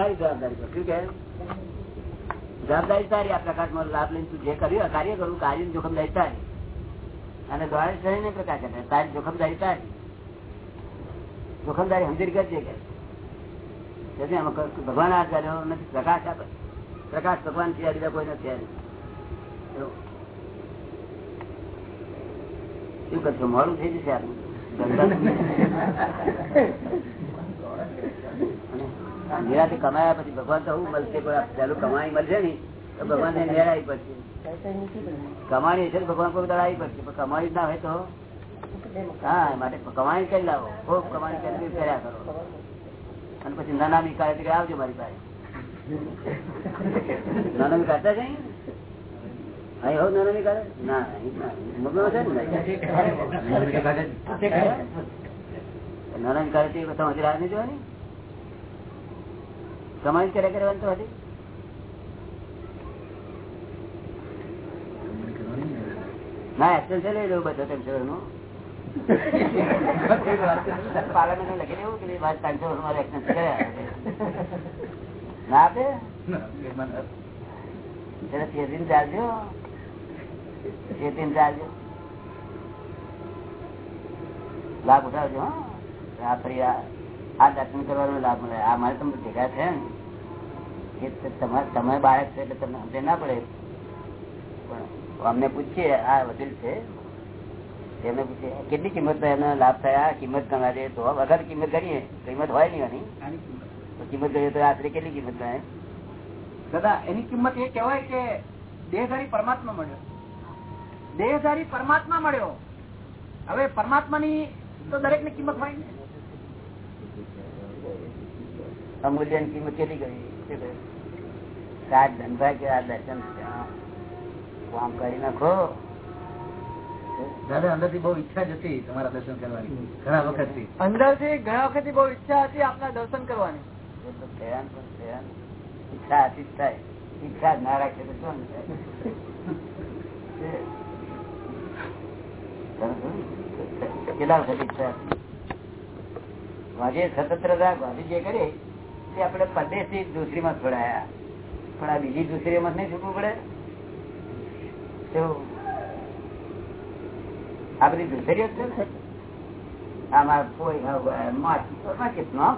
તારી જવાબદારી શું કે જવાબદારી તારી આ પ્રકાશમાં લાભ લઈને તું જે કર્યું કાર્ય કરું કાર્ય જોખમદારી તારી. અને દ્વારે શરીર પ્રકાશ કરે તારી જોખમદારી તારી. જોખમદારી સમજી કરજે કે. ભગવાન આ કર્યો નથી, પ્રકાશ આપે. પ્રકાશ ભગવાન થયા બીજા કોઈ નથી શું કરશો? મોડું થઈ જશે આપનું નિરાતે કમાયા પછી ભગવાન તો હું મળશે પણ પેલું કમાણી મળશે ને તો ભગવાન ને મેળાવી પડશે. કમાણી હશે ભગવાન કોઈ દળાવી પડશે પણ કમાણી ના હોય તો? હા માટે કમાણી કરી લાવો ખૂબ કમાણી કરી કર્યા કરો. અને પછી નાનામી કાળે આવજો મારી પાસે. નાનામી કાઢતા છે અહીં હોવ નાનામી ના. મગનો છે ને નાનામી કરે તે હજી રાહ નહીં જોવાની? કમાણી કર્યા કરવાની તો હતી ના છે, લઈ લેવું બધો ટેન્શનનું. પાર્લામેન્ટ લખી દેવું કે ત્રણસો મારે એક્શન કર્યા ના આપે? એટલે ચેતીને ચાલજો. ચેતીને ચાલજો. લાભ ઉઠાવજો, હા. ફરી આ દર્શન કરવાનો લાભ મળે. આ મારે તમને ભેગા છે ને એ તમારે તમે બાળક છે એટલે તમને સમજે ના પડે. પણ અમને પૂછીએ આ વકીલ છે. તેમને પૂછીએ કેટલી કિંમત એનો લાભ થયા. કિંમત ગણાવે તો વગર કિંમત ગણીએ કિંમત હોય નહીં એની. કિંમત. ગણીએ તો રાત્રે કેટલી કિંમત ગણાય? દાદા એની કિંમત એ કહેવાય કે દેહધારી પરમાત્મા મળ્યો. દેહધારી પરમાત્મા મળ્યો. હવે પરમાત્માની તો દરેકની કિંમત હોય ને. અમૂલ્યની કિંમત કેટલી કરી? ધંધા કે આ દર્શન કામ કરી નાખો. દાદા અંદરથી બહુ ઈચ્છા જ હતી તમારા દર્શન કરવાની. ઘણા વખતથી અંદરથી ઘણા વખત બહુ ઈચ્છા હતી આપના દર્શન કરવાની. ઈચ્છા હતી જ થાય. ઈચ્છા ના રાખે તો શું કેટલા વખત ઈચ્છા હતી? વાજે સ્વતંત્રતા ગાંધી જે કરી. તે આપણે પરદેશ દૂસરી માં છોડાયા પણ આ બીજી દૂસરી માં નહીં છૂટવું પડે? આ બધી દૂસરીઓ જ છે આમાં કેટલા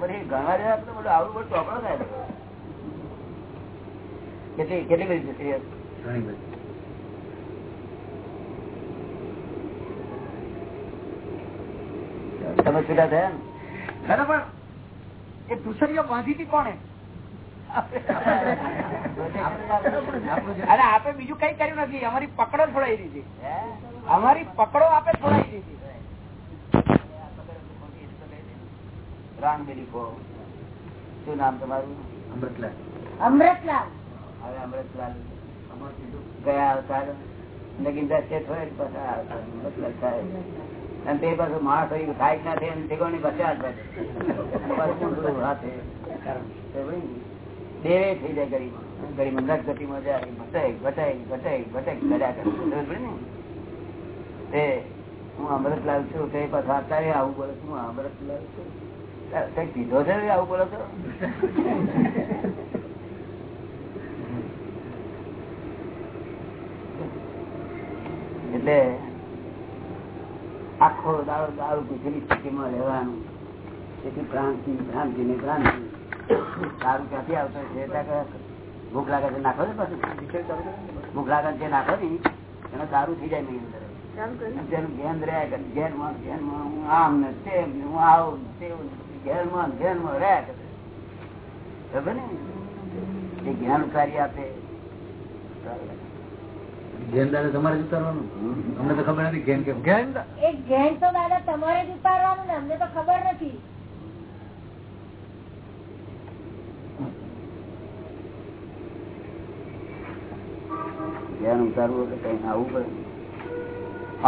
બધી તો આવું બધું ચોપડો થાય કેટલી કેટલી બધી દૂસરીઓ ઘણી બધી. તમે છૂટા થયા ને? દાદા એ દુસરીઓ બાંધી હતી કોને અને આપે બીજું કઈ કર્યું નથી. અમારી પકડો છોડાઈ દીધી. અમારી પકડો આપે છોડાઈ દીધી. શું નામ તમારું? અમૃતલાલ. અમૃતલાલ. હવે અમૃતલાલ. ગયા અવતાર. નગીન દસ હોય પાછા અમૃતલાલ થાય અને તે પાછું માણસ હોય થાય ના થાય ઠેકાણી બચ્યા દેવે થઈ જાય ગરીબ. ગરીબ અંદાજ ગતિમાં જાય. ભટાઈ ભટાઈ ભટાઈ ભટાઈ કર્યા કરે હું અમૃતલાલ છું, તે પાછા અત્યારે આવું બોલો છું. અમૃત અમૃતલાલ છું. કઈ કીધો છે આવું બોલો છો? એટલે આખો દાડો દારૂ પીધેલી સ્થિતિમાં રહેવાનું તેથી ભ્રાંતિ ભ્રાંતિ ને ભ્રાંતિ દારૂ ક્યાંથી આવતો છે ભૂખ લાગે છે નાખો ને પાછું. ભૂખ લાગે જે નાખો ને. એનો દારૂ થઈ જાય નહીં અંદર. તેનું ધ્યાન રહ્યા કરે ઘેરમાં ઘેરમાં હું આમ ને તેમ ને હું આવું તેવું ઘેરમાં ઘેરમાં રહ્યા કરે ખબર ને એ જ્ઞાન કાર્ય આપે ઘેન દાદા તમારે જ ઉતારવાનું. અમને તો ખબર નથી ઘેન કેમ. એ ઘેન તો દાદા તમારે જ ઉતારવાનું ને અમને તો ખબર નથી. ધ્યાન ઉતારવું એટલે કઈ આવવું પડે.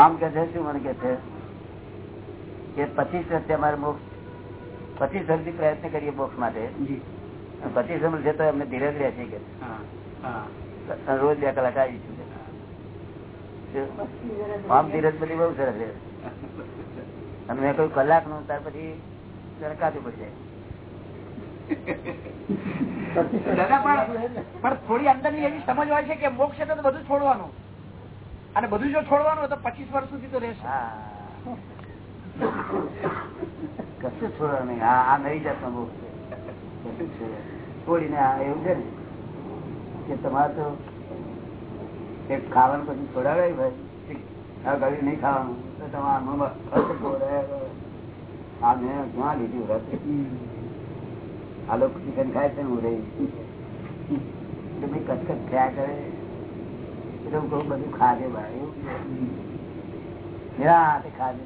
આમ કે છે શું મને કે છે? કે પચીસ વર્ષથી અમારે મોક્ષ પચીસ વર્ષથી પ્રયત્ન કરીએ મોક્ષ માટે. પચીસ વર્ષ છે તો અમને ધીરજ રહે છે કે રોજ બે કલાક આવીશું આમ ધીરજ બધી બહુ સરસ છે. અને મેં કહ્યું કલાકનું ત્યાર પછી જરા પડશે. પણ થોડી અંદરની એવી સમજ હોય છે કે મોક્ષ તો બધું છોડવાનું. અને બધું જો છોડવાનું તો પચીસ વર્ષ સુધી તો રહેશે. કશું છોડવાનું નહીં. આ નવી નહીં જાતનો મોક્ષ છે. કશું જ છોડીને એવું છે ને કે તમારે તો ખાવાનું પછી છોડાવે ભાઈ? આ ગળ્યું નહીં ખાવાનું. તો તમારા આ મેં ક્યાં લીધું રસ? આ લોકો ચિકન ખાય છે હું રહી. એટલે ભાઈ કચકચ થયા કરે. એટલે હું કહું બધું ખાજે ભાઈ એવું છે. તે ખાજે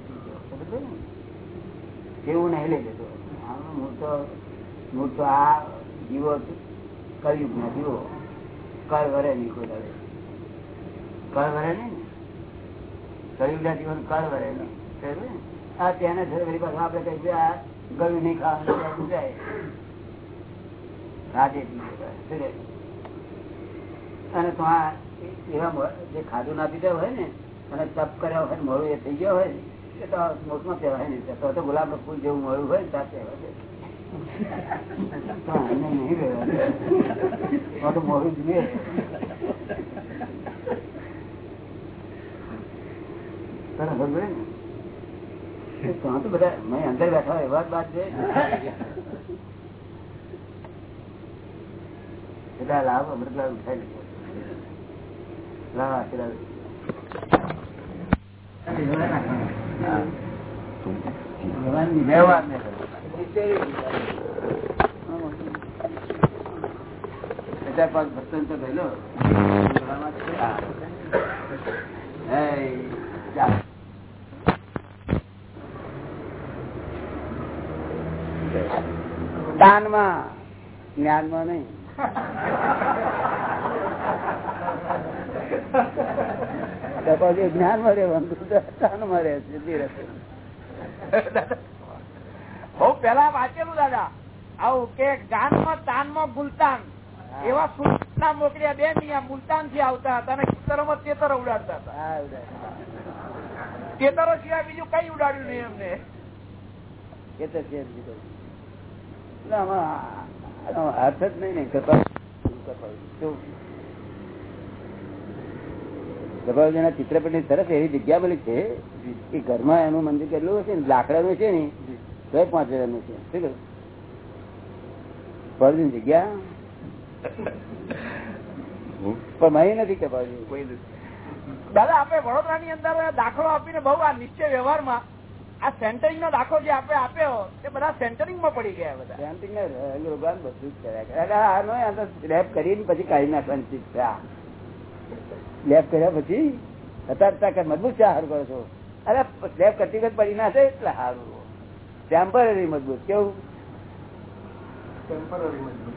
એવું નહીં લઈ લેતો હું તો હું તો આ જીવો કર્યું નથી જીવો કર વરે નહીં કોઈ કર વરે ને. કલયુગ જીવન કળ વરે ને? આ કહીએ? અને એવા જે ખાધું ના પીધા હોય ને, અને તપ કર્યા હોય મોડું એ થઈ ગયો હોય ને, એ તો મોટમાં કહેવાય નહીં. તો તો ગુલાબ ફૂલ જેવું મળ્યું હોય ને, ત્યાં કહેવાય નહીં. તો તો મોડું જોઈએ તને ખબર પડે ને? એ ત્યાં તો બધા મેં અંદર બેઠા એવા જ વાત છે. એટલે લાભ અમૃતલાલ લીધો. લાવ આશીર્વાદ. વ્યવહાર ને પચાસ પાંચ ભક્તો તો ગયેલો હે, જા. દાનમાં જ્ઞાનમાં નહીં. માં પછી જ્ઞાનમાં રહેવાનું દાનમાં રહે સીધી બહુ પેલા વાંચેલું દાદા. આવું કે ગાનમાં તાનમાં ગુલતાન એવા સુલતાન મોકલ્યા બે નહીં મુલતાનથી આવતા હતા અને ખેતરોમાં તેતરો ઉડાડતા હતા. તેતરો સિવાય બીજું કઈ ઉડાડ્યું નહીં એમને. ખેતર છે જ બીજું. એટલે આમાં આનો અર્થ જ નહીં ને શું? કપાળજીના ચિત્રપટની એવી જગ્યા મળી છે કે ઘરમાં એનું મંદિર કેટલું હશે ને, લાકડાનું છે ને તો પાંચ હજારનું છે. શું જગ્યા? પણ મહી નથી કપાળજી દાદા, આપણે વડોદરા ની અંદર દાખલો આપીને બહુ આ નિશ્ચય વ્યવહારમાં આ સેન્ટરિંગ નો દાખલો જે આપણે આપ્યો તે બધા સેન્ટરિંગમાં પડી ગયા બધા. સેન્ટરિંગ ને રોગાન બધું જ કર્યા આનો તો કરીને પછી કાઢી નાખવાની ચીજ. સ્લેબ કર્યા પછી અત્યારે તાકાત મજબૂત છે હાર કરો છો? અરે સ્લેબ કરતી વખત પડી ના છે એટલે સારું ટેમ્પરરી મજબૂત કેવું?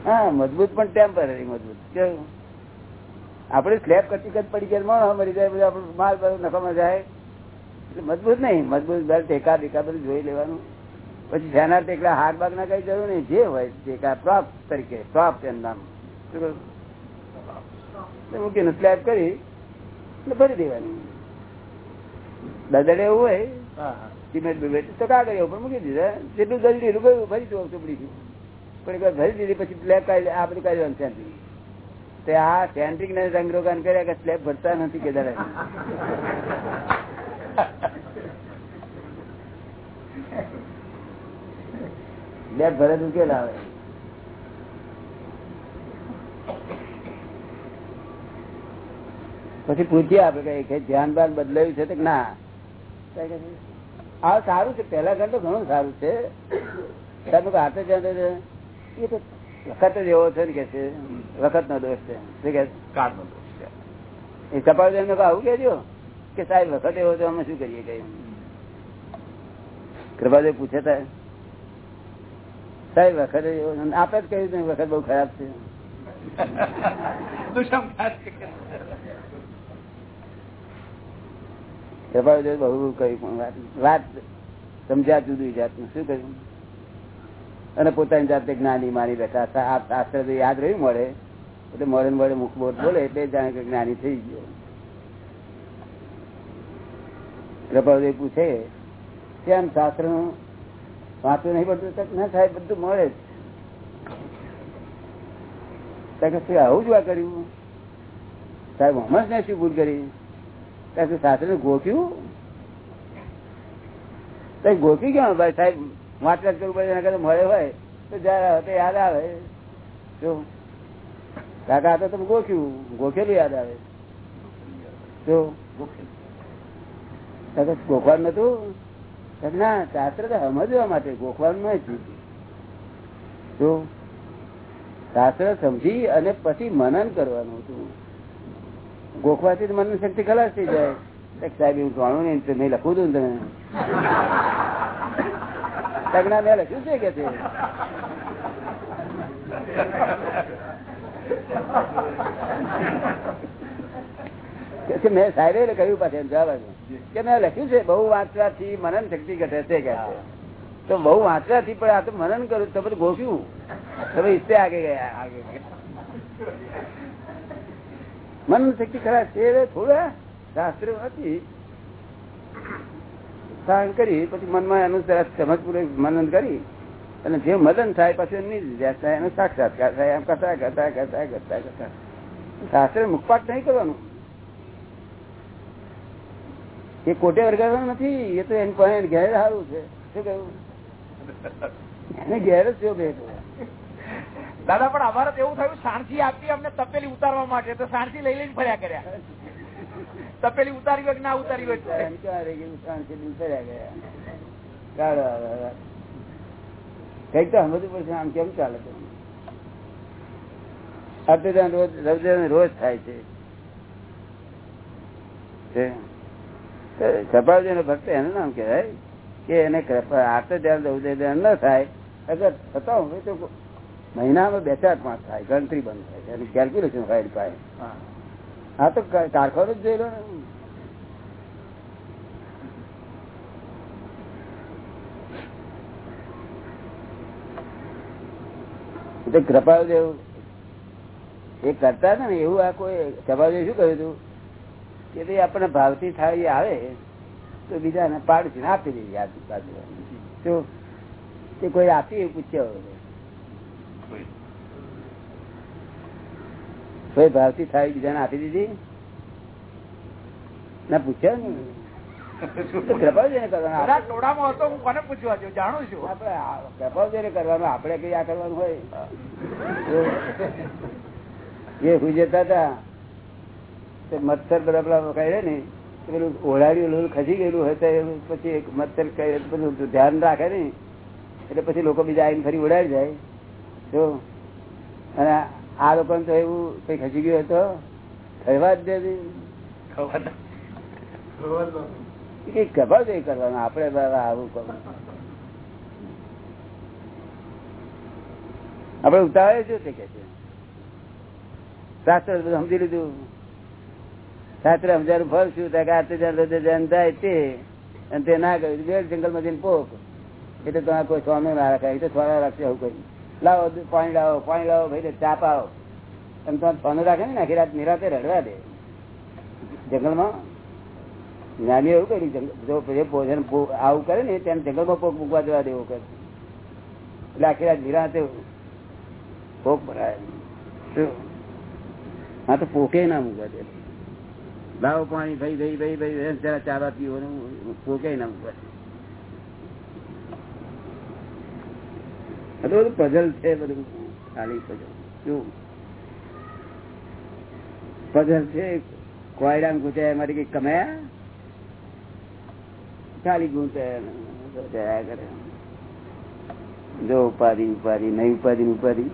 હા મજબૂત પણ ટેમ્પરરી મજબૂત કેવું? આપડે સ્લેબ કરતી વખત પડી ગયા મરી જાય બધું આપણું માલ બધું નફામાં જાય. મજબૂત નહીં મજબૂત ઘર ટેકા બેકા બધું જોઈ લેવાનું. પછી જેના ટેકલા હાર બાગ ના કઈ જરૂર નહીં જે હોય ટેકા પ્રોપ તરીકે પ્રોપ એમ નામ. મૂકીને સ્લેબ કરી એટલે ભરી દેવાની. દદડે એવું હોય સિમેન્ટ બિમેન્ટ તો કાગળ ઉપર મૂકી દીધા. જેટલું જલ્દી એટલું ગયું ભરી દઉં ચોપડી પણ એક ભરી દીધી પછી સ્લેબ કાઢી આ બધું કાઢી દેવાનું સેન્ટ્રિંગ તે આ સેન્ટ્રિંગ ને રંગરોગાન કર્યા કે સ્લેબ ભરતા નથી કે દાદા બે ભરે તો ઉકેલ આવે? પછી પૂછીએ આપડે કે ધ્યાન બાન બદલાયું છે કે ના? આ સારું છે. પેલા કરતા ઘણું સારું છે. તમે હાથે એ તો વખત જ એવો છે ને કે છે. વખત નો દોષ છે. શું કે છે? એ ચપાલ એમને આવું કેજો કે સાહેબ વખત એવો તો અમે શું કરીએ કઈ કૃપાદેવ પૂછે તા સાહેબ વખત આપે જ કહ્યું વખત બહુ ખરાબ છે. કૃપાદેવ બહુ કહ્યું પણ વાત સમજ્યા જુદી જાતનું. શું કહ્યું? અને પોતાની જાતે જ્ઞાની માની બેઠા શાસ્ત્ર યાદ રહ્યું મળે. એટલે મળે મળે મુખ બોધ બોલે એટલે જાણે કે જ્ઞાની થઈ ગયો. કૃપાદેવ પૂછે કેમ શાસ્ત્રનું વાંચવું નહીં પડતું ના સાહેબ બધું મળે જ. આવું જ આ કર્યું? સાહેબ હમણાં ને શું ભૂલ કરી? ત્યાં શાસ્ત્ર ને ગોખ્યું? તો ગોખી ક્યાં ભાઈ સાહેબ વાંચવા કરવું પડે, એના કરતા મળે હોય, તો જયારે હવે તો યાદ આવે. જો, કાકા તો તમે ગોખ્યું. ગોખેલું યાદ આવે. જો કાકા ગોખવાનું નતું? ના શાસ્ત્ર તો સમજવા માટે ગોખવાનું જો શાસ્ત્ર સમજી અને પછી મનન કરવાનું હતું. ગોખવાથી મનન શક્તિ ખલાસ થઈ જાય. સાહેબ, એવું જાણું નહીં મેં લખવું તું તમે તગડા મેં લખ્યું છે કે છે કે મેં સાહેબે કહ્યું પાછું જવાબ કે મેં લખ્યું છે બહુ વાંચવાથી મનન શક્તિ ઘટે છે કે તો બહુ વાંચવાથી પણ આ તો મનન કરું તો બધું ગોખ્યું તમે ઇસ્તે આગે ગયા આગે મનન શક્તિ ખરા છે થોડા શાસ્ત્ર હતી સહન કરી પછી મનમાં એનું સરસ સમજપૂર્વક મનન કરી અને જે મદન થાય પછી એમની થાય એનો સાક્ષાત્કાર થાય એમ કરતા કરતા કરતા કરતા કરતા શાસ્ત્ર મુખપાટ નહીં કરવાનું. એ કોટે વરગાડવાનું નથી એ તો એની પાસે ઘેર સારું છે. શું કહ્યું એને ઘેર જ બે દાદા પણ અમારે તો એવું થયું સાણસી આપી અમને તપેલી ઉતારવા માટે તો સાણસી લઈ લઈને ફર્યા કર્યા. તપેલી ઉતારી હોય કે ના ઉતારી હોય? શાંતિ દિન ફર્યા ગયા. કંઈક તો સમજવું પડશે આમ કેમ ચાલે છે? અત્યારે રોજ રોજ થાય છે. તો ભક્ત એનું નામ કહેવાય કે એને આટલે ધ્યાન દઉં ધ્યાન ન થાય અગર થતા હોય તો મહિનામાં બે ચાર પાંચ થાય ગણતરી બંધ થાય એનું કેલ્ક્યુલેશન હોય પાસે હા. તો કારખાનું જ જોઈ લો ને. એટલે કૃપાલદેવ એ કરતા હતા ને એવું આ કોઈ કૃપાલ શું કહ્યું હતું? કે ભાઈ આપણને ભાવતી થાળી આવે તો બીજાને પાડોશી આપી દઈએ આજુબાજુ શું તે કોઈ આપી પૂછ્યો કોઈ. ભાવતી થાળી બીજાને આપી દીધી? ના પૂછ્યો ને તો કૃપાલજીને કરવાનું બધા ટોળામાં હતો હું કોને પૂછવા જો જાણું છું? આપણે આ કૃપાલજીને કરવાનું આપણે કઈ આ કરવાનું હોય? એ હું જતા હતા. તે મચ્છર બધા પેલા કહે ને પેલું ઓળાડ્યું ખસી ગયેલું હોય તો પછી મચ્છર કહે બધું ધ્યાન રાખે ને એટલે પછી લોકો બીજા આવીને ફરી ઓળાડી જાય. જો અને આ લોકો તો એવું કઈ ખસી ગયું તો થવા જ દે એ ખબર કરવાનું આપડે બાબા આવું કરવું. આપડે ઉતાવળે શું છે કે છે? શાસ્ત્ર બધું સમજી લીધું. શાસ્ત્ર સમજારું ફરશું થાય? કે હૃદય ધ્યાન તે. અને તે ના કર્યું બે જંગલમાં જઈને પોક. એટલે તમે કોઈ સ્વામી ના રાખાય તો થોડા રાખશે આવું કહ્યું લાવો, પાણી લાવો પાણી લાવો, ભાઈ ચા પાવો. એમ તમે પાણી રાખે ને આખી રાત નિરાતે રડવા દે. જંગલમાં? જ્ઞાની એવું કર્યું જો ભોજન આવું કરે ને તેને જંગલમાં પોક મૂકવા જવા દેવું કરે. એટલે આખી રાત નિરાતે પોક ભરાય. શું? હા, તો પોકે ના મૂકવા દે. લાવો પાણી ભાઈ ભાઈ ભાઈ ભાઈ જરા ચાવા પીવો પોકે ના તો બધું પઝલ છે બધું. ખાલી પઝલ શું? પઝલ છે કોયડા ગુચાય મારી કઈ કમાયા ખાલી ગુંચાયા કરે. જો ઉપાધિ ઉપાધિ, નહીં ઉપાધિ ઉપાધિ.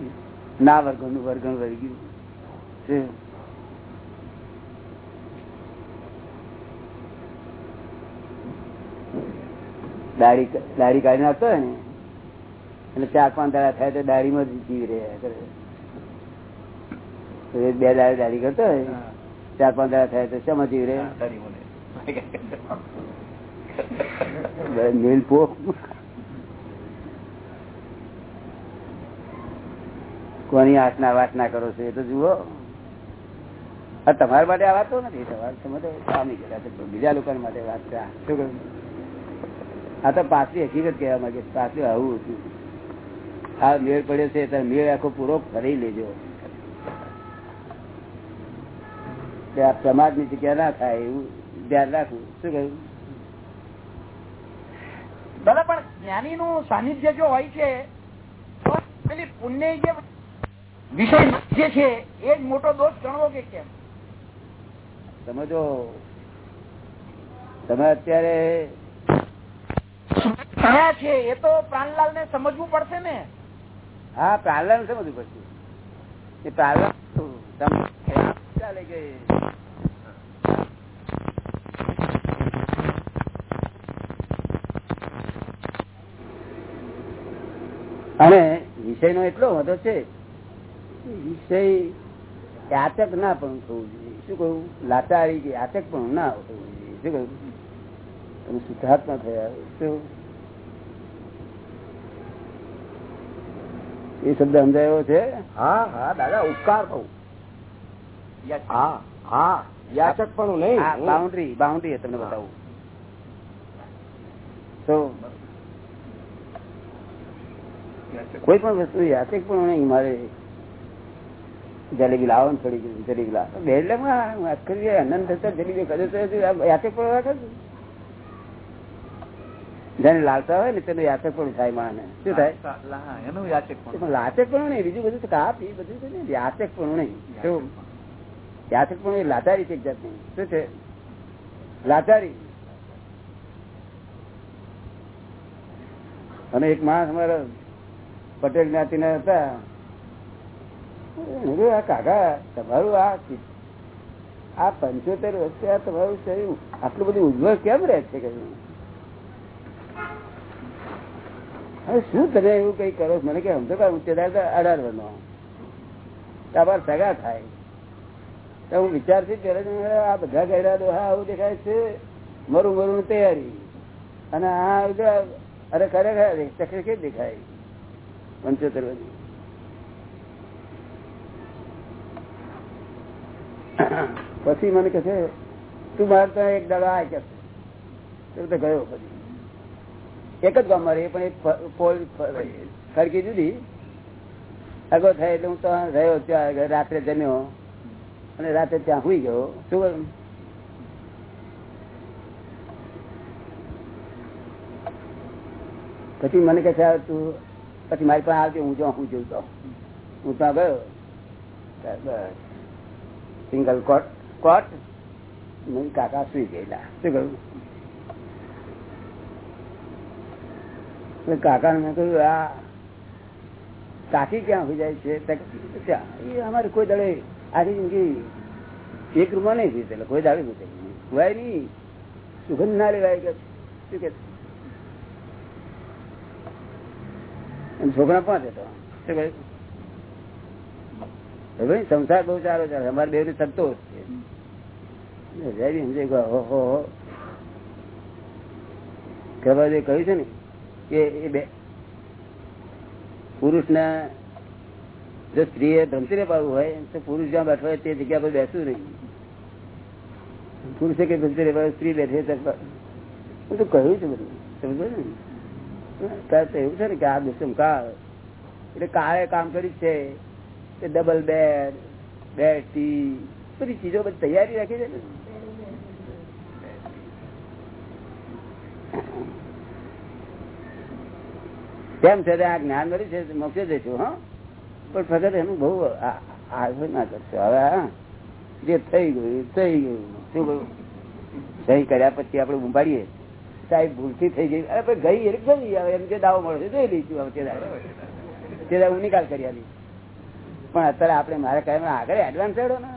ના વર્ગણનું વર્ગણ વર્ગ્યું શું? દાઢી દાઢી કાઢી નાખતો હોય ને એટલે ચાર પાંચ દાડા થાય તો દાઢીમાં જ જીવી રહ્યા કરે. બે દાડા દાઢી કરતો હોય ચાર પાંચ દાડા થાય તો શેમાં જીવી રહ્યા? નીલ પોખ કોની આસના વાસના કરો છો એ તો જુઓ. તમારા માટે આ વાત તો નથી તમારે સ્વામી કહેતા બીજા લોકો માટે વાત છે. શું કહ્યું? આ તો પાછલી હકીકત કહેવા માંગે પાછલું આવું હતું. આ મેળ પડ્યો છે ત્યારે મેળ આખો પૂરો ફરી લેજો. આ પ્રમાદની જગ્યા ના થાય એવું ધ્યાન રાખવું. શું કહ્યું? દાદા પણ જ્ઞાની નું સાનિધ્ય જો હોય છે તો પેલી પુણ્ય જે વિષય જે છે એ જ મોટો દોષ ગણવો કે કેમ? તમે જો તમે અત્યારે કયા છે, એ તો પ્રાણલાલ ને સમજવું પડશે ને. હા પ્રારંભ સમજવું પડશે. એ પ્રાણલાલ અને વિષય નો એટલો વધો છે વિષય યાચક ના પણ થવું જોઈએ. શું કહ્યું લાચારી કે યાચક પણ ના થવું જોઈએ. શું કહ્યું તમે શુદ્ધાત્મા થયા. શું એ શબ્દ સમજાયો છે? હા હા દાદા ઉપકાર બહુ હા હા. યાચક પણ નહીં બાઉન્ડ્રી બાઉન્ડ્રી તમને બતાવું. તો કોઈ પણ વસ્તુ યાચક પણ નહીં મારે જલેબી લાવો ને થોડી જલેબી લાવો. બે એટલે વાત કરી અનંત થતા જલેબી કરે યાચક પણ રાખે છે. જેને લાલતા હોય ને તેનું યાચક પણ થાય માને શું થાય? એનું યાચક પણ લાચક પણ નહીં બીજું બધું કાપ એ બધું યાચક પણ નહીં. શું? યાચક પણ એ લાચારી છે એક જાતની. શું છે? લાચારી. અને એક માણસ અમારા પટેલ જ્ઞાતિ ના હતા આ કાકા તમારું આ આ પંચોતેર વર્ષે આ તમારું શરીર આટલું બધું ઉજ્જવળ કેમ રહે છે? કહ્યું. હવે શું તમે એવું કઈ કરો મને કે સમજો કાંઈ ઊંચે અઢાર બનો તમારે સગા થાય. તો હું વિચારથી મેં આ બધા ગયેલા દોહા આવું દેખાય છે. મરું મરું તૈયારી. અને આ અરે ખરેખર ચક્ર કે દેખાય? પંચોતેર બધી પછી મને કહે છે, તું મારે ત્યાં એક દાડો આ કે ગયો પછી. એક જ ગામમાં રહી, પણ ખડકી જુદી. અગો થાય એટલે હું તો રહ્યો ત્યાં રાત્રે જમ્યો. અને રાત્રે ત્યાં સુઈ ગયો. શું પછી મને કે છે તું, પછી મારી પાસે આવતી હું જો હું જોઉં તો હું ત્યાં ગયો. Single coat coat. કાકા સુઈ ગયેલા. શું કહ્યું કાકા મેં કહ્યું, આ કાકી ક્યાં હોય જાય છે અમારે કોઈ દાડે આખી જિંદગી એક રૂપિયા નહીં જીતે કોઈ દાડે નહીં. હોય નહીં, સુગંધ ના લેવાય કે શું કે છોકરા પાંચ હતો ભાઈ સંસાર બહુ સારો છે, અમારે બે સંતોષ છે. સમજાય, ઓહો કહેવા જે કહ્યું છે ને? કે એ બે. સ્ત્રી એ ભ્રમતીને પાડવું હોય, તો પુરુષ જ્યાં બેઠો હોય તે જગ્યા પર બેસવું નહીં. પુરુષે કઈ ભ્રમતીને પાડવું સ્ત્રી બેઠે હું તો કહ્યું છે બધું. સમજો ને? ત્યારે એવું છે ને કે આ દુષ્મ કાળ. એટલે કાળે કામ કર્યું છે કે ડબલ બેડ બેડ ટી બધી ચીજો બધી તૈયારી રાખી છે ને. કેમ છે આ જ્ઞાન મળ્યું છે મોકલી દઈશું હા? પણ ફક્ત એનું બહુ આગળ ના કરશો. હવે જે થઈ ગયું થઈ ગયું. શું કહ્યું સહી કર્યા પછી આપણે ઉંભાડીએ સાહેબ, ભૂલથી થઈ ગઈ. અરે ગઈ એટલે ગઈ. હવે એમ જે દાવો મળશે. જોઈ લઈશું હવે તે હું નિકાલ કરી આલી. પણ અત્યારે આપણે મારે કાયમ આગળ એડવાન્સ હેડો ને.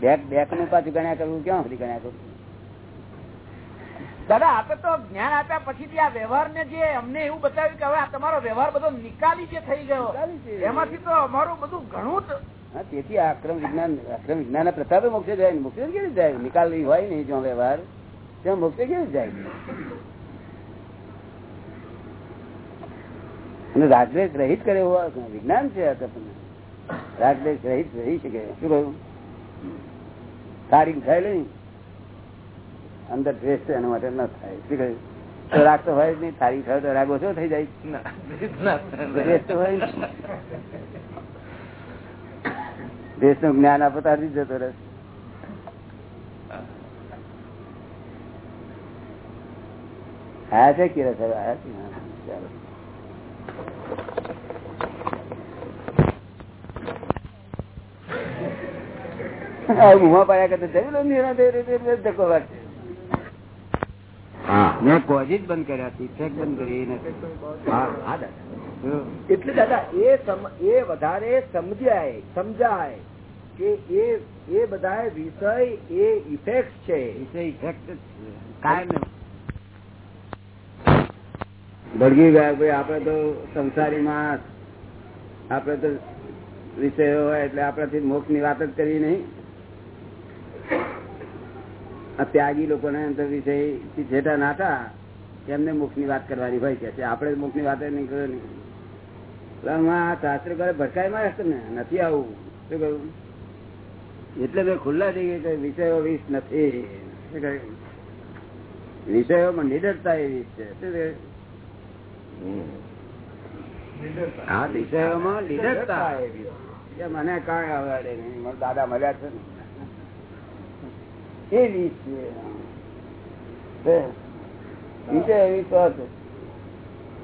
બેક બેકનું પાછું ગણ્યા કરવું ક્યાં સુધી ગણ્યા કરવું દાદા આપે તો જ્ઞાન આપ્યા પછી આ વ્યવહાર ને જે અમને એવું બતાવ્યું કે હવે આ તમારો વ્યવહાર બધો નિકાલી જે થઈ ગયો એમાંથી તો અમારું બધું ઘણું તેથી આક્રમ વિજ્ઞાન આક્રમ વિજ્ઞાન પ્રતાપે મોક્ષે જાય મોક્ષે કેવી જાય? નિકાલ હોય નહીં જો વ્યવહાર ત્યાં મોક્ષે કેવી જાય? અને રાગદ્વેષ રહિત કરે વિજ્ઞાન છે તમને. રાગદ્વેષ રહિત રહી શકે. શું કહ્યું? તારીખ થાય નહીં. અંદર દ્વેષ તો એના માટે ન થાય. શું કહ્યું? તો તો હોય જ નહીં. થારી ખાવ તો રાગ ઓછો થઈ જાય? દ્વેષ તો હોય દ્વેષનું જ્ઞાન આપતા જતો રસ હા છે કિરા સાહેબ? આયા છે? ચાલો. ઊંઘમાં પાયા કરતા જમી લો નિરા ધકો વાત મેં કોજ જ બંધ કર્યા ઇફેક્ટ બંધ કરી નથી એટલે દાદા એ એ વધારે સમજાય સમજાય કે એ એ બધા વિષય એ ઇફેક્ટ છે. વિષય ઇફેક્ટ જ છે. કાયમ ભડકી ગયા ભાઈ આપડે તો સંસારી માણસ આપડે તો વિષયો હોય એટલે આપડાથી મોક્ષની વાત જ કરી નહીં. ત્યાગી લોકોને થી નાતા, એમને મોક્ષની વાત કરવાની હોય કે છે. આપડે મોક્ષની વાત નહીં કરો નહીં શાસ્ત્ર કરે ભટકાયમાં હશે ને? નથી આવું. શું કહ્યું? એટલે મેં ખુલ્લા થઈ ગઈ વિષયો વિષ નથી? વિષયોમાં નિડરતા એવી છે. શું છે? હા, વિષયોમાં નિડરતા. મને કાંઈ આવડે નહીં. મારા દાદા મળ્યા છે ને. એ રીત છે તે એવી તો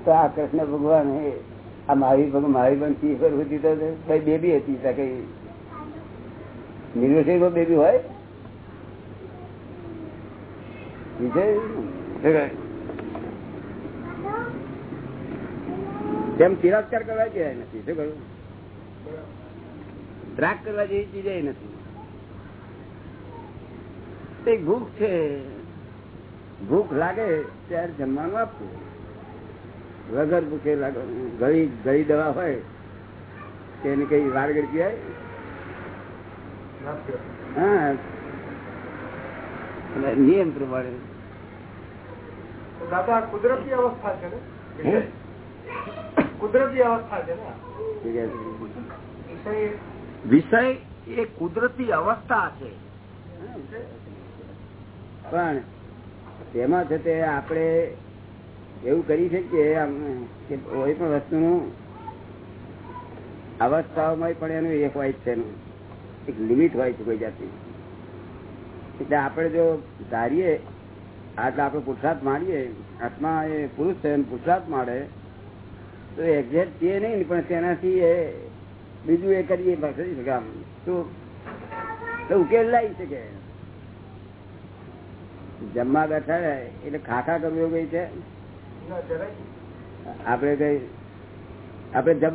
તો આ કૃષ્ણ ભગવાન એ આ મારી મારી પણ ચીજ પર હતી તો ભાઈ બેબી હતી ત્યાં કઈ. યુનિવર્સિટીમાં બેબી હોય? વિજય તેમ તિરસ્કાર કરવા જેવા નથી? શું કહ્યું? ત્રાગ કરવા જેવી ચીજ નથી. એક ભૂખ છે. ભૂખ લાગે ત્યારે જમવાનું આપવું. વગર ભૂખે ગળી ગળી દવા હોય તેને કઈ વારગડ પીવાય? હા. નિયમ પ્રમાણે. દાદા કુદરતી અવસ્થા છે ને? કુદરતી અવસ્થા છે ને? વિષય એ કુદરતી અવસ્થા છે. પણ તેમાં છે તે આપણે એવું કરી શકીએ કે કોઈ પણ વસ્તુનું અવસ્થાઓમાં પણ એનું એક હોય છે એનું. એક લિમિટ હોય છે કોઈ જાતની. એટલે આપણે જો ધારીએ આટલે આપણે પુરુષાર્થ માણીએ આત્મા એ પુરુષ છે પુરુષાર્થ મારે તો એક્ઝેક્ટ તે નહીં, પણ તેનાથી એ બીજું એ કરીએ આમ. તો ઉકેલ લાવી શકે. જમવા બેઠા એટલે ખાખા કરવું એવું કઈ છે? આપડે કઈ આપડે જમ,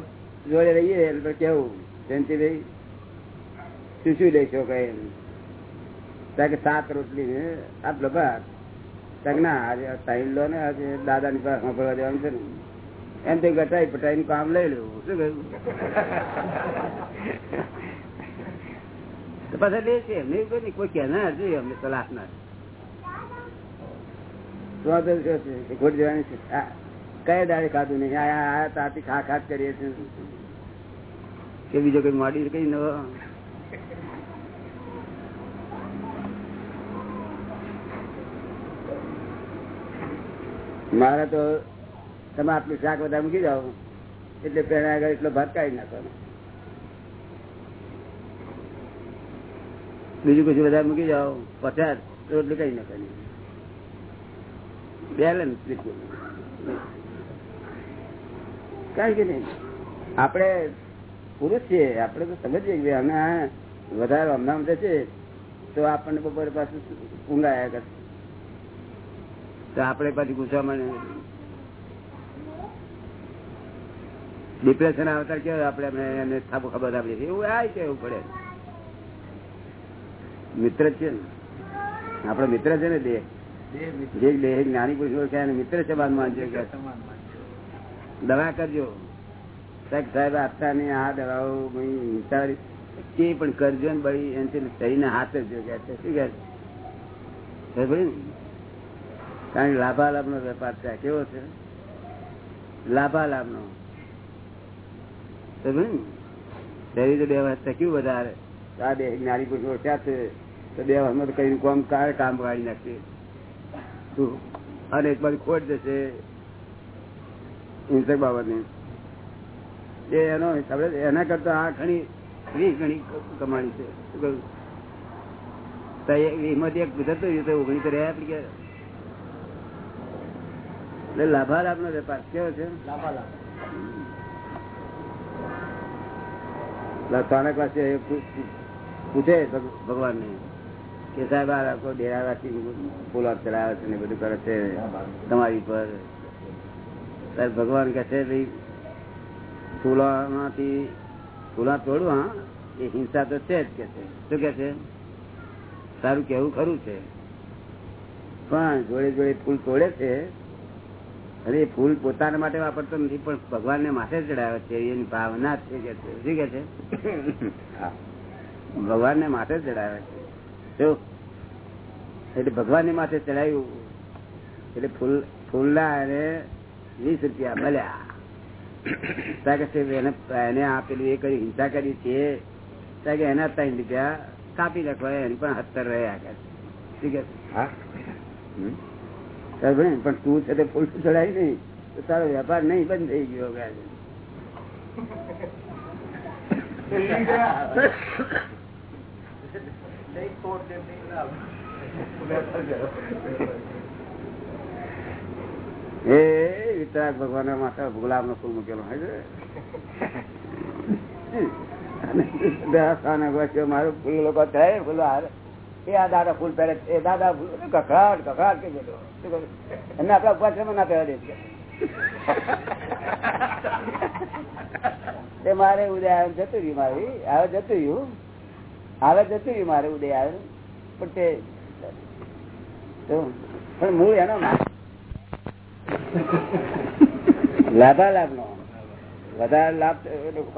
જોડે રહીએ એટલે કેવું? જયંતિભાઈ, શું શું લેશો કઈ? કે સાત રોટલી ને આટલો ભાત કારણ ના, આજે ટાઈમ લો ને, આજે દાદા ની પાસે સાંભળવા જવાનું છે ને. એમ તો ગટાઈ પટાઈ નું કામ લઈ લેવું. શું કહ્યું? પાછા લે છે. એમને કોઈ કે કોઈ હજુ અમને સલાહ ના? કયા દાડે ખાધું નહીં? આ ખા ખા જ કરીએ કે બીજો કઈ મોડી કઈ ન મારે તો તમે આટલું શાક બધા મૂકી જાઓ, એટલે પેલા આગળ એટલો ભાત કાઢી નાખવાનો. બીજું કશું વધારે મૂકી જાઓ પચાસ રોટલી કઈ નાખવાની. બેલેન્સ કારણ કે નહીં. આપણે પુરુષ છીએ, આપણે તો સમજીએ કે અમે વધારે હમણાં છે, તો આપણને બપોરે પાછું ઊંઘાયા કરશે તો આપણે પાછી ગુસ્સામાં ડિપ્રેશન આવતા કેવું આપણે એમને થાપો ખબર આપીએ એવું આ કેવું પડે. મિત્ર છે ને. આપણો મિત્ર છે ને દેહ જે દેહ જ્ઞાની પુરુષ છે, એને મિત્ર બાદ માનજો દવા કરજો. સાહેબ સાહેબ આપતા નહીં આ દવાઓ વિચારી. તે પણ કરજો ને ભાઈ, એનાથી શરીરને હાથ જ કે શું કે કારણ કે લાભાલાભ નો વેપાર છે. કેવો છે? લાભાલાભ નો શરીર તો બે વર્ષ કેવું વધારે? આ બે નારી પુરુષો ક્યાં છે, તો બે વર્ષમાં તો કઈ કામ કાળ કામ કાઢી નાખશે અને એક બાજુ ખોટ જશે હિંસક બાબતની એ એનો એના કરતા આ ઘણી વીસ ઘણી કમાણી છે ઓગણીસ રહ્યા આપી કે એટલે લાભાલાભ નો વેપાર કેવો છે લાભા સ્થાનક પાસે પૂછે ભગવાન ને કે સાહેબ આ લોકો ડેરા રાખી ફૂલા ચડાવે છે ને બધું કરે છે. તમારી પર. સાહેબ ભગવાન કે છે ભાઈ ફૂલામાંથી ફૂલા તોડવા એ હિંસા તો છે જ કે છે. શું કે છે? સારું કેવું ખરું છે. પણ જોડે જોડે ફૂલ તોડે છે. અરે એ ફૂલ પોતાના માટે વાપરતો નથી પણ ભગવાન ને માથે ચડાવે છે. એની ભાવના છે કે છે. શું કે છે? ભગવાન ને માથે ચડાવે છે. એટલે ભગવાનની માથે ચડાયું. એટલે ફૂલ ફૂલના એને વીસ રૂપિયા મળ્યા. એને એને આપેલું એ કરી હિંસા કરી છે. કે એના ત્રણ રૂપિયા કાપી નાખવા એની પણ હત્તર રહ્યા કરે. ઠીક છે? પણ તું છે તે ફૂલ ચડાવી નહીં તો તારો વેપાર નહીં બંધ થઈ ગયો આજે. એ વિતરાગ ભગવાન માથા ગુલાબ નો ફૂલ મૂકેલો હોય મારું ફૂલ લોકો થાય ફૂલો હારે, એ આ દાદા ફૂલ પહેરે એ દાદા ફૂલ કકડાટ કકડાટ કે કરું? એમને આપડા ઉપાશ્રમ ના પહેવા દે. મારે ઉદય જતું રહ્યું મારી આવે જતું રહ્યું આવે જતું મારે ઉદય આવે? પણ તે પણ મૂળ એનો લાભા લાભ નો વધારે લાભ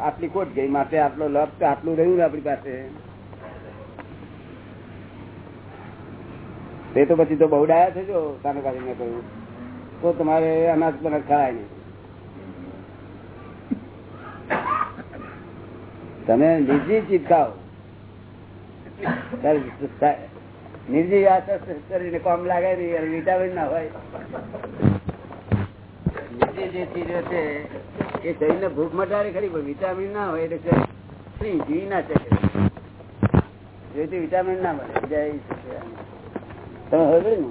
આટલી ખોટ ગઈ. માટે આટલો લાભ તો આટલું રહ્યું આપણી પાસે. તે તો પછી તો બહુ ડાયા છે જો કાઢી મેં કહ્યું. તો તમારે અનાજ પણ ખાય નહીં. તમે નિર્જીવ ચીજ ખાઓ. નિર્જીવ શરીરને કામ લાગે નહીં વિટામિન ના હોય નિર્જીવ જે ચીજો છે એ શરીરને ભૂખ મટાડે ખરી પણ વિટામિન ના હોય એટલે શરીર જીવી ના શકે જેથી વિટામિન ના મળે જય તમે હવે ને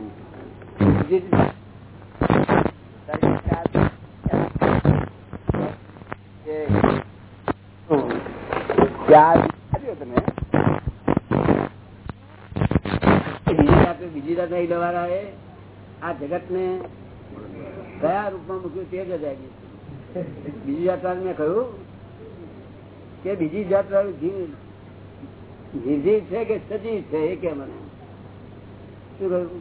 આવ્યો તમે બીજી રાતે બીજી અહીં દવા એ આ જગત ને કયા રૂપમાં મૂક્યું તે જ જાગી બીજી જાત મેં કહ્યું કે બીજી જાત વાળું જીવ નિર્જીવ છે કે સજીવ છે એ કે મને. શું કહ્યું?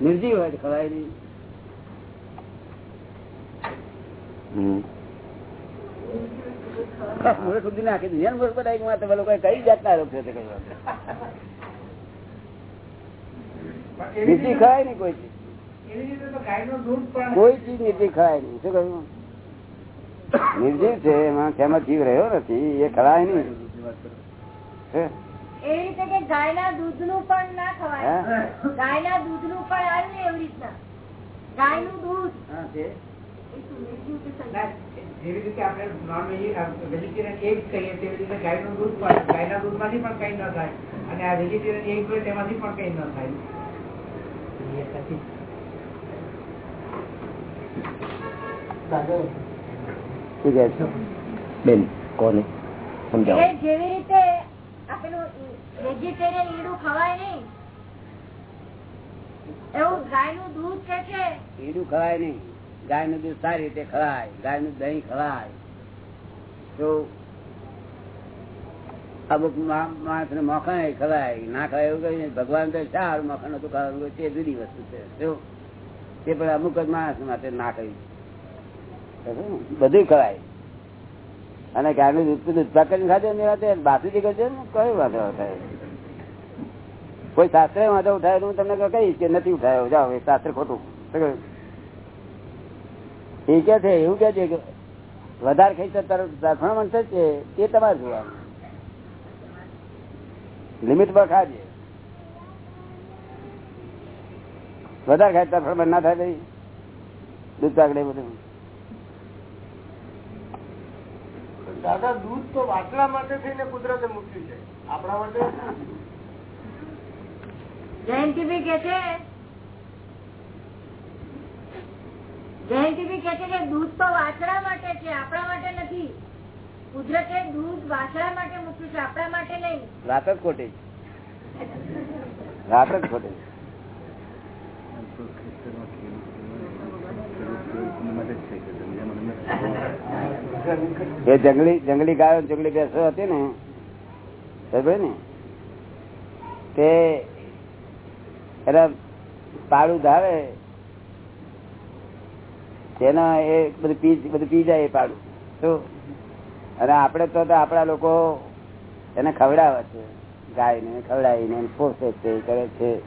નિર્જીવ હોય ખવાય નહીં. મૂળ સુધી નાખી દીધી મૂળ બધા કઈ જાતના રોગ છે તે ખાય ખવાય કોઈ ચીજ? કોઈ ચીજ નીતિ ખાય નહીં. શું કહ્યું? નિર્જીવ છે એમાં તેમાં જીવ રહ્યો નથી એ ખવાય નહીં. હે? એવી રીતે કે ગાયના પણ ના ખવાય. પણ આવ્યું એવી રીતના. ગાયનું દૂધ? જેવી રીતે આપણે નોન વેજીટેરિયન એગ કહીએ તેવી રીતે ગાયનું દૂધ પણ ગાયના દૂધમાંથી પણ કઈ ન થાય. અને આ વેજીટેરિયન એગ હોય તેમાંથી પણ કઈ ન થાય? બેન કોને? સમજાવો. જેવી રીતે આપેલું વેજીટેરિયન ઈડું ખવાય નહીં. એવું ગાયનું દૂધ કે? છે ઈડું ખવાય નહીં. ગાયનું દૂધ સારી રીતે ખવાય. ગાયનું દહીં ખવાય. તો અમુક માણસ ને મખણ ખવાય. ના ખવાય એવું નહીં. ભગવાન તો સારું મખણ હતું ખાવાનું તે જુદી વસ્તુ છે? તે પણ અમુક જ માણસ માટે ના કહ્યું બધું ખવાય. અને ગાયનું દૂધ દૂધ કરીને ખાધે એની વાતે બાસુજી ને? કઈ વાંધો થાય. કોઈ શાસ્ત્ર વાંધો ઉઠાય હું તમને કહીશ કે નથી ઉઠાયો જાઓ, એ શાસ્ત્ર ખોટું. એ કે છે, એવું કે છે કે વધારે ખાઈ તો તરફ તરફાણ છે તે તમારે જોવાનું. લિમિટ પર ખાજે. વધારે ખાય તરફાણ ના થાય ભાઈ. દૂધ ચાકડે બધું. દાદા દૂધ તો વાટલા માટે થઈને કુદરતે મૂક્યું છે. આપણા માટે જયંતિભાઈ કે છે જયંતિભાઈ કે છે કે દૂધ તો વાછડા માટે છે આપણા માટે નથી. કુદરતે દૂધ વાછડા માટે મૂક્યું છે, આપણા માટે નહીં. વાત જ ખોટી. વાત જ ખોટી. જંગલી ગાયો જંગલી ભેંસો હતી ને, ખબર ને? તે એના પાડું ધાવે, તેના એ બધું પી બધું પી જાય એ પાડું. શું અને આપડે તો આપડા લોકો એને ખવડાવે છે. ગાયને ખવડાવીને પોષે છે કરે છે.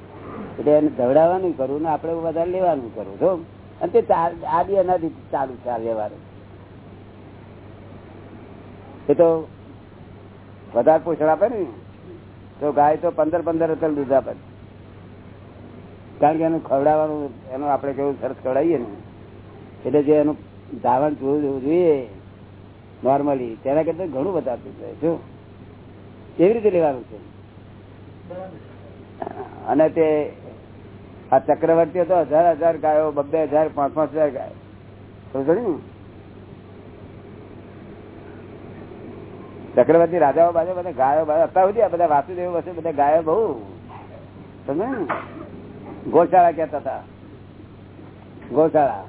એટલે એને ધવડાવવાનું કરવું ને આપડે વધારે લેવાનું કરવું જો. અને તે આદિ અનાદિ ચાલુ છે આ વ્યવહાર. એ તો વધારે પોષણ આપે ને. તો ગાય તો પંદર પંદર લીટર દૂધ આપે. કારણ કે એનું ખવડાવવાનું, એનું આપણે કેવું સરસ ખવડાવીએ ને. એટલે જે એનું ધાવણ જોવું જોઈએ નોર્મલી તેના કરતા ઘણું બતાવતું છે, જો. કેવી રીતે લેવાનું છે? અને તે આ ચક્રવર્તી તો હજાર હજાર ગાયો બબે હજાર, પાંચ પાંચ હજાર ગાયો. ને? ચક્રવર્તી રાજાઓ બાજુ બધા ગાયો બાજુ, અત્યાર સુધી બધા વાસુદેવ વસે બધા ગાયો બહુ. સમજે ને? ગોશાળા કહેતા હતા. ગોશાળા.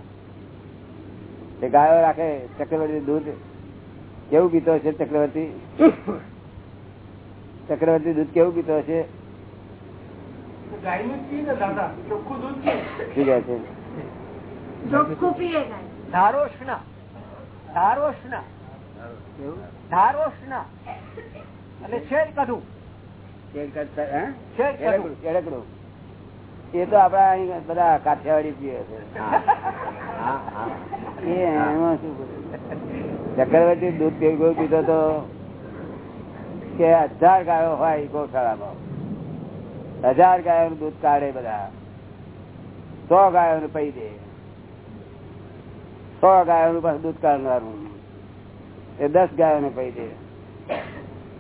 તે ગાયો રાખે ચક્રવર્તી દૂધ. કેવું પીતો હશે ચક્રવર્તી? ચક્રવર્તી દૂધ કેવું પીતો હશે. એ તો આપડા અહીં બધા કાઠિયાવાડી પીએ છે. એ એમાં શું ચક્રવર્તી દૂધ કેવું કેવું પીધો તો કે હજાર ગાયો હોય ગૌશાળામાં. હજાર ગાયો દૂધ કાઢે બધા. સો ગાયો નું પૈ દે. સો ગાયો નું પાછું દૂધ કાઢનારું. એ દસ ગાયો ને પૈ દે.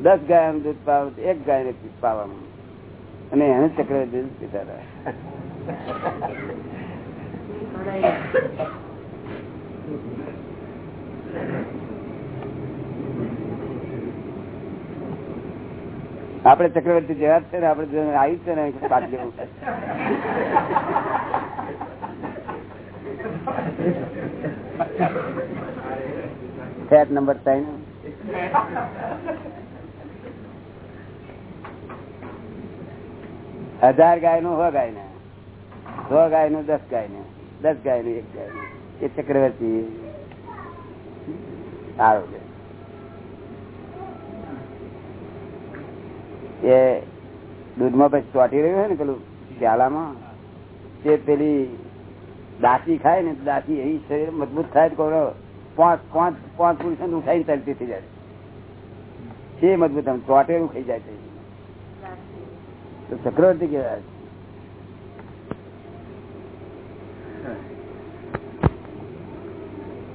દસ ગાયો નું દૂધ પાવ, એક ગાય ને પાવાનું. અને એને ચક્રવર્તી દૂધ પીતા હતા આપડે ચક્રવર્તી જેવા છે ને આપડે આવી છે ને પાક જેવું ફેટ નંબર હજાર ગાયનું હો ગાય ને સો ગાયનું દસ ગાય ને દસ ગાયનું એક ગાયનું એ ચક્રવર્તી. સારું છે. એ દૂધમાં પછી ચોટી રહ્યું હોય ને પેલું પ્યાલામાં, તે પેલી દાસી ખાય ને, દાસી એવી શરીર મજબૂત થાય તો પાંચ પાંચ પાંચ પુરુષ ઉઠાઈ ચાલતી થઈ જાય. છે મજબૂત આમ ચોટેલું ખાઈ જાય છે તો ચક્રવર્તી કહેવાય.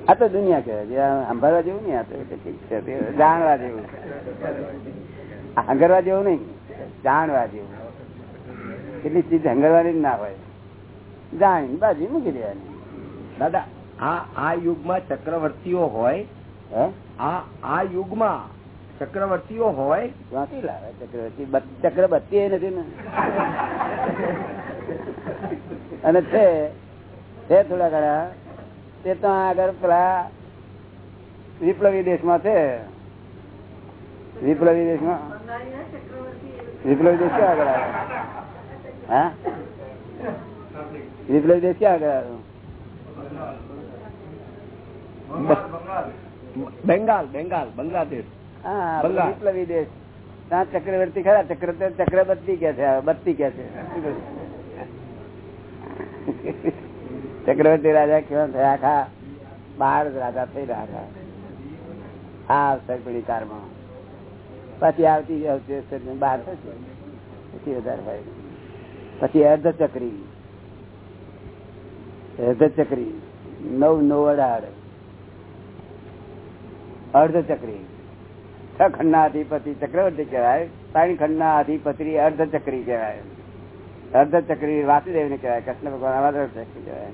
આ તો દુનિયા કહેવાય. સંભાળવા જેવું નહીં, આ તો જાણવા જેવું. હંગરવા જેવું નહીં જાણવા જેવું. કેટલી ચીજ હંગરવાની ના હોય. જાણી બાજી મૂકી દેવાની. દાદા આ આ યુગમાં ચક્રવર્તીઓ હોય આ આ યુગમાં ચક્રવર્તીઓ હોય ક્યાંથી લાવે ચક્રવર્તી? ચક્રવર્તી એ નથી ને. અને છે છે થોડા ઘણા. તે તો આગળ પેલા વિપ્લવી દેશમાં છે. વિપ્લવી દેશમાં વિપ્લવી દેશ ક્યાં આગળ આવ્યો હા? વિપ્લવી દેશ ક્યાં આગળ આવ્યો બેંગાલ બેંગાલ બાંગ્લાદેશ. હા વિપ્લવી દેશ. ત્યાં ચક્રવર્તી ખરા ચક્ર ચક્રવર્તી કે છે બત્તી કે છે. ચક્રવર્તી રાજા કેવા થયા? આખા બાર રાજા થઈ રહ્યા હતા. આ અવસર કારમાં પછી આવતી આવતી બાર થશે. પછી વધારે ભાઈ પછી અર્ધચક્રી. અર્ધચક્રી. નવ નવ અઢાર અર્ધચક્રી. છ ખંડના અધિપતિ ચક્રવર્તી કહેવાય. ત્રણ ખંડના અધિપતિ અર્ધચક્રી કહેવાય. અર્ધચક્રી વાસુદેવ ને કહેવાય. કૃષ્ણ ભગવાન અર્ધચક્રી કહેવાય.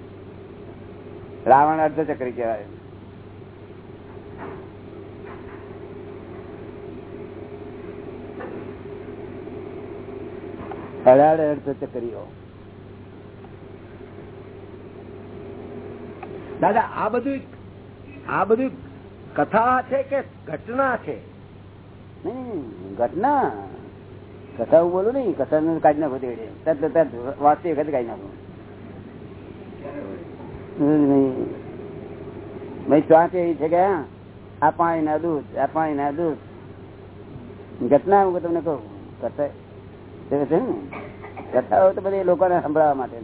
રાવણ અર્ધચક્રી કહેવાય. અઢાર અર્ધચક્રીઓ દાદા, આ બધું આ બધું કથા છે કે ઘટના છે? ઘટના. કથા હું બોલું નઈ કથા નું કાઢી નાખો તે તરત તરત વાંચતી વખત કાઢી નાખો. શ્વાસ એવી છે કે આ પાણી ના દૂધ, આ પાણી ના દૂધ. ઘટના હું તમને કહું. કથા કથાઓ તો બધી લોકોને સંભળાવવા માટે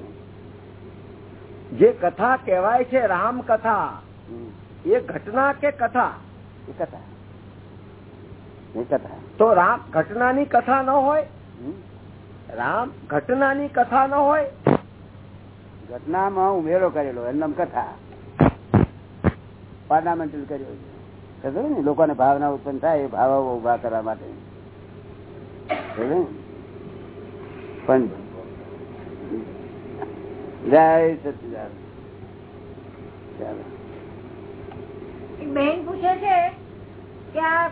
જે કથા કહેવાય છે રામ કથા એ ઘટના કે કથા? એ કથા. એ કથા. તો રામ ઘટનાની કથા ન હોય? રામ ઘટનાની કથા ન હોય? ઘટનામાં ઉમેરો કરેલો એનું કથા. ઓર્નામેન્ટલ કર્યો સમજો ને? લોકોને ભાવના ઉત્પન્ન થાય એ ભાવ ઊભા કરવા માટે? પણ જય સચિદાન બેન પૂછે છે કે આ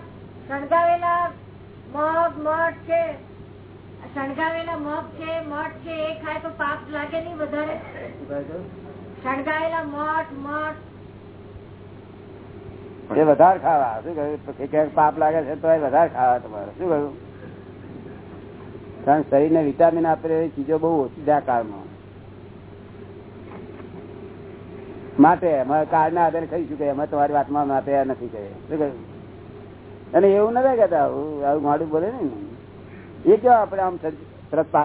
શણગાવેલા મગ મઠ છે? શણગાવેલા મગ છે મઠ છે એ ખાય તો પાપ લાગે નહીં વધારે? શણગાવેલા મઠ મઠ. એ વધારે ખાવા. શું કહ્યું? પાપ લાગે છે તો એ વધારે ખાવા તમારે. શું કહ્યું? કારણ શરીરને વિટામિન આપેલી ચીજો બહુ ઓછી છે આ કાળમાં. માટે અમારે કાળના આધારે કહીશું કે અમે તમારી વાતમાં માટે નથી કહે અને એવું નથી કહેતા આવું માડું બોલે ને એ કયો આપણે આમ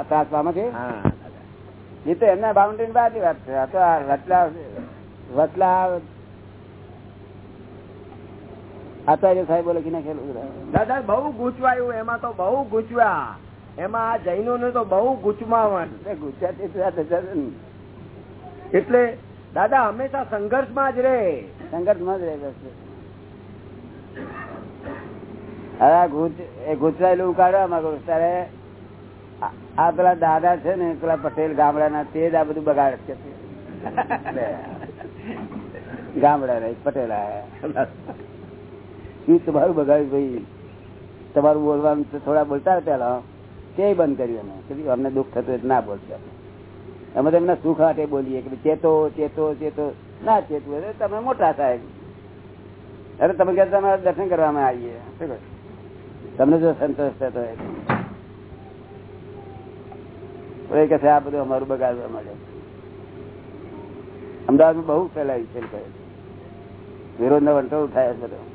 ત્રાસવામાં કે? એ તો એમના બાઉન્ડ્રી બહારની વાત છે. આ તો આ વચલા વચલા આચાર્ય સાહેબ બોલે કે નાખેલું દાદા બહુ ગૂંચવાયું એમાં તો બહુ ગૂંચવ્યા એમાં આ જૈનો ને તો બહુ ગૂંચવાવણ ગુજરાતી. એટલે દાદા હંમેશા સંઘર્ષમાં જ રહે. સંઘર્ષમાં જ રહે. હવે ગુજરાયેલું કાઢવા માંગુ ત્યારે આ- પેલા દાદા છે ને પેલા પટેલ ગામડાના તે જ આ બધું બગાડ છે. ગામડા નહીં પટેલ શું તમારું બગાડ્યું ભાઈ. તમારું બોલવાનું થોડા બોલતા પેલા. તે બંધ કર્યું અમે અમને દુઃખ થતું ના બોલશે અમે તમને સુખ માટે બોલીએ કે ચેતો ચેતો ચેતો. ના ચેતવું એટલે તમે મોટા સાહેબ. અરે તમે કહે તમારા દર્શન કરવામાં આવીએ. તમને જો સંતોષ થતો હોય. એ કહે આ બધું અમારું બગાડવા માટે. અમદાવાદમાં બહુ ફેલાયું છે. વિરોધનો વંટોળ થાય છે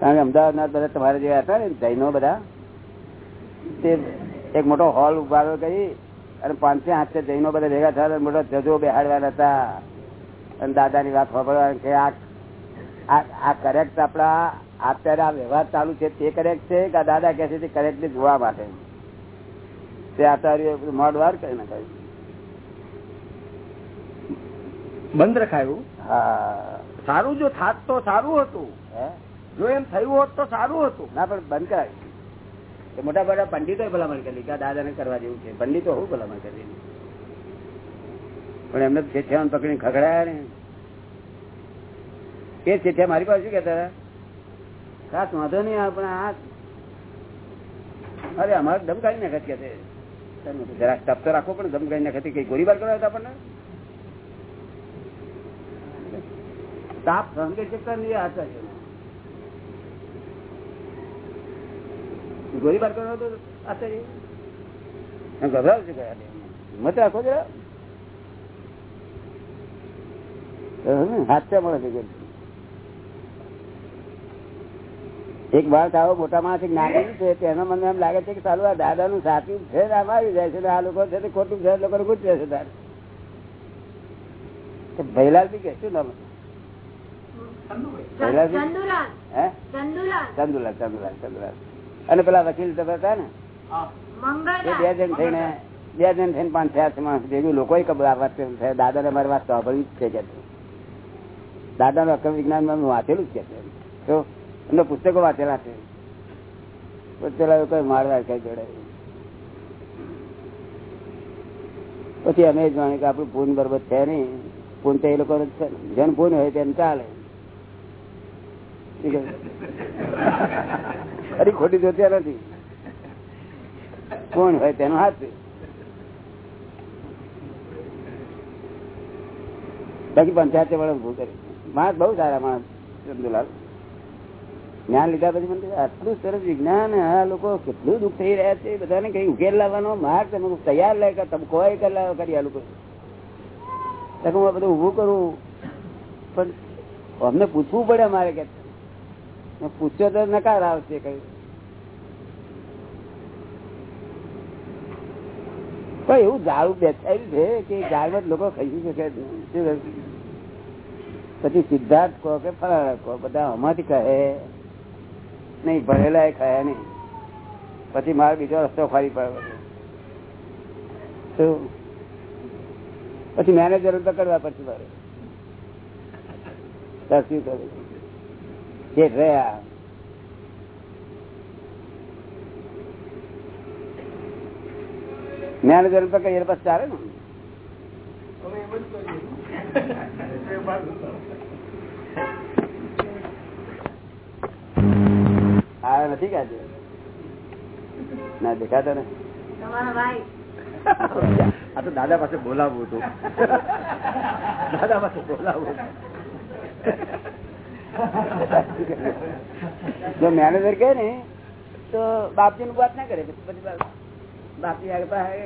કારણ કે અમદાવાદના બધા તમારે જે હતા ને જૈનો બધા તે એક મોટો હોલ ઉભારો કરી અને પાંચસો હાથે જૈનો બધા ભેગા થયા મોટો જજો બેહાડવાના હતા. અને દાદાની વાત સાંભળવાની કે આ કરેક્ટ આપણા અત્યારે આ વ્યવહાર ચાલુ છે તે કરેક્ટ છે કે આ દાદા કે છે તે કરેક્ટ જોવા માટે? તે આચાર્ય મોડ વાર કરી નાખાયું બંધ રખાયું? હા. સારું જો થાત તો સારું હતું. હે? જો એમ થયું હોત તો સારું હતું. ના, પણ બંધ કરાવી મોટા મોટા પંડિતો ભલામણ કરી કે દાદાને કરવા જેવું છે. પંડિતો હું ભલામણ કરી પણ એમને ચેઠિયા પકડીને ખગડાયા ને. એ ચેઠિયા મારી પાસે શું કેતા ખાસ વાંધો નહીં આપણે આ અરે, અમારે દમ કાઢી નાખત કે જરાક તપ રાખો, પણ દમ કાઢી નાખતી કઈ ગોળીબાર કરવા હતા આપણને? તાપ સંગે કરી શકતા આશા આચાર્ય ગોળીબાર કરો તો આશ્ચર્ય ગભરાવ છે કયા હિંમત રાખો જરા. હાથે મળે છે એક બાળક આવો મોટા માણસ એક નાની છે તેનો મને એમ લાગે છે કે ચાલુ આ દાદા નું સાચું છે આમ આવી જાય છે આ લોકો છે ખોટું છે લોકો ગુજરે છે તાર. ભૈલાલ બી કે શું નામ ચંદુલાલ. ચંદુલાલ ચંદુલાલ ચંદુલાલ. અને પેલા વકીલ તમે હતા ને એ બે જણ થઈને બે જણ થઈને પાંચ થયા છે માણસ ભેગું લોકો દાદા ને મારી વાત સાંભળવી જ છે કે દાદા નું અક્રમ વિજ્ઞાનમાં વાંચેલું જ કે છે તો એમને પુસ્તકો વાંચેલા છે. પેલા કોઈ મારવા કઈ જોડે. પછી અમે જ કે આપણું પૂન બરોબર છે નહીં. પૂન તો એ લોકો જેમ. પૂન હોય તેને ચાલે. ખરી ખોટી જોત્યા નથી. કોણ હોય તેનો હાથ બાકી પંચાયત વાળા ઉભું કરે. માણસ બહુ સારા માણસ, ચંદુલાલ. જ્ઞાન લીધા પછી મને આટલું સરસ વિજ્ઞાન, આ લોકો કેટલું દુઃખ થઈ રહ્યા છે. બધાને કઈ ઉકેલ લાવવાનો માર્ગ તમે તૈયાર લે, કે તમે કોઈ કરી લાવો, કરી આ લોકો. હું બધું ઉભું કરું. પણ અમને પૂછવું પડે મારે કે પૂછ્યો તો નકાર આવશે કઈ. કઈ એવું ઝાડું બેસાયું છે કે ઝાડમાં લોકો ખાઈ શકે કહે? પછી સિદ્ધાર્થ કહો કે ફરાળ કહો, બધા આમાંથી કહે નહીં ભરેલા એ ખાયા નહીં. પછી મારે બીજો રસ્તો ફરી પડે પછી મેનેજર પકડવા પછી મારે. શું શેઠ રહ્યા મેળ પર કઈ પછી ચાલે ને? આ નથી કાજે ના દેખાતા ને આ તો દાદા પાસે બોલાવવું હતું. દાદા પાસે બોલાવવું જો મેનેજર કહે ને તો બાપજી નું વાત ના કરે. પછી બાપજી આગળ પાસે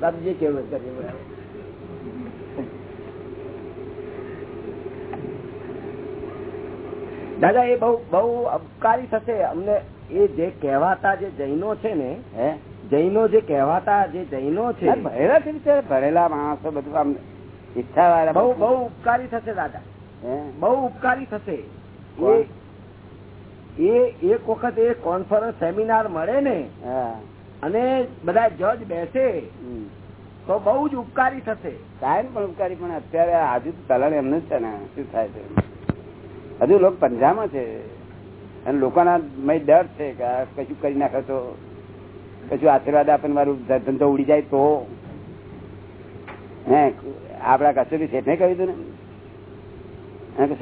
બાપજી કેવું કરે દાદા એ બહુ બહુ અપકારી થશે. અમને એ જે કહેવાતા જે જૈનો છે ને હે? જૈનો જે કહેવાતા જે જૈનો છે ભરેલા છે ભરેલા માણસો બધું આમ ઈચ્છા વાળા બહુ બહુ ઉપકારી થશે દાદા? બહુ ઉપકારી થશે. એ એક વખત એ કોન્ફરન્સ સેમિનાર મળે ને અને બધા જજ બેસે તો બહુ જ ઉપકારી થશે. સાહેબ પણ ઉપકારી પણ અત્યારે હજુ તો એમનું જ છે ને શું થાય છે? હજુ લોકો પંજામાં છે. અને લોકોના મય ડર છે કે કશું કરી નાખે તો કશું આશીર્વાદ આપે મારું ધંધો ઉડી જાય તો. હે? આપડા કશું બી શેઠને કહ્યું હતું ને. તમે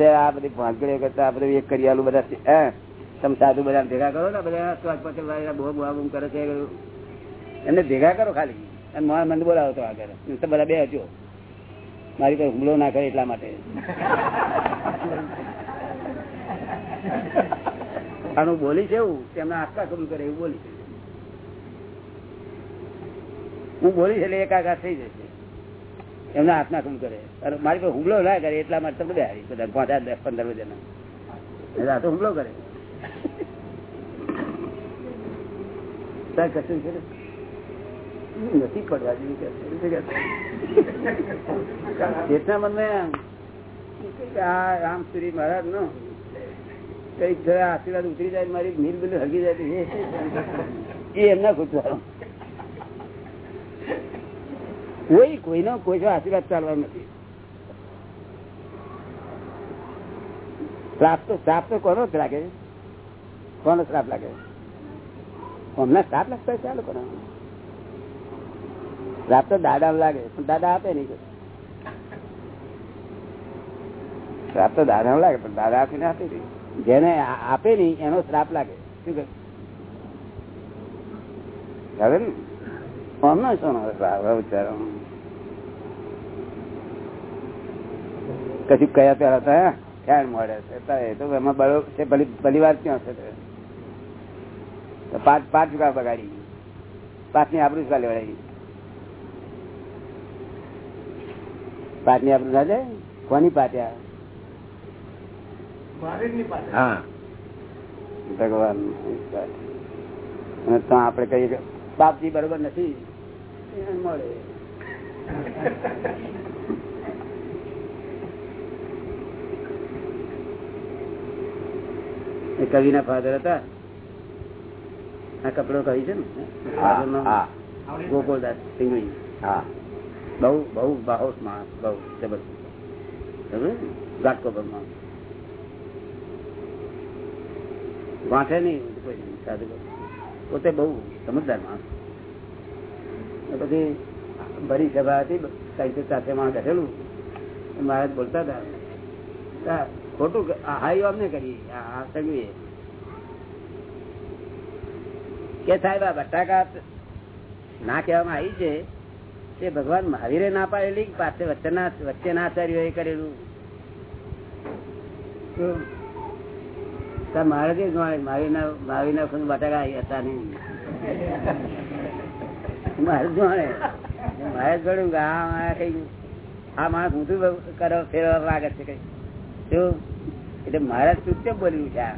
સાધુ બધા ભેગા કરો ને, બધા વાળા બહુ બહુ બહુ કરે છે. એમને ભેગા કરો ખાલી. અને મારા મને બોલાવો તો આગળ બધા બે હજો. મારી પર હુમલો ના કરે એટલા માટે. આનું બોલી છે એવું? કે એમને આખા કબૂલ કરે, એવું બોલી છે. હું છે એટલે એકાકાર થઈ જશે. એમના હાથના શું કરે? મારી પર હુમલો ના કરે એટલા માટે બધા હારી બધા પાંચ આઠ દસ, પંદર બધાના. હાથો હુમલો કરે. કશું છે નથી પડવા જેવી મનમાં આ રામસુરી મહારાજ નો, કંઈક આશીર્વાદ ઉતરી જાય મારી મીલ બધું હગી જાય એ એમના ખૂટવાનો કોઈ, કોઈનો કોઈ આશીર્વાદ ચાલવાનો નથી. શ્રાપ તો શ્રાપ તો કોનો જ લાગે? કોનો શ્રાપ લાગે? અમને શ્રાપ લાગતા ચાલો કોનો? શ્રાપ તો દાદા લાગે, પણ દાદા આપે નહીં શ્રાપ તો દાદા લાગે, પણ દાદા આપીને આપે નહીં. જેને આપે નહીં, એનો શ્રાપ લાગે. શું કહે? ને? અમને શું શ્રાપ, હવે કશું કયા પેલા હતા ક્યાં ખ્યાલ મળે છે. તો એ તો એમાં બળો છે ભલી ભલી ક્યાં છે? તો પાંચ પાંચ રૂપિયા બગાડી. પાંચની આબરૂ કાલે વળાવી પાંચની આબરૂ ચાલે કોની પાટ્યા ભગવાન તો આપડે કહીએ કે બાપજી બરોબર નથી. મળે. એ કવિના ફાધર હતા. આ કપડો કવિ છે ને? ગોકુલદાસ નો સિંગવી બહુ બહુ બાહોશ માણસ બહુ જબરદસ્ત ગાટકો ને? ભગવાન વાંચે નહીં કોઈ સાધુ પોતે બહુ સમજદાર માણસ. પછી ભરી સભા હતી કઈ સાથે માણસ બેઠેલું. મહારાજ બોલતા હતા ખોટું હાઈ અમને કરી કે સાહેબ, આ બટાકા ના કહેવામાં આવી છે તે ભગવાન મહાવીરે ના પાડેલી પાસે વચ્ચેના વચ્ચેના આચાર્યોએ કરેલું? શું? તા મહારાજે જ માવીના માવીના મહાવીરના બટાકા હતા નહીં. મહારાજ જોડે મહારાજ જોડ્યું આ કઈ આ માણસ ઊંધું કરો ફેરવા લાગે છે કઈ. એટલે મહારાજ ચૂપચાપ બોલ્યું છે આ.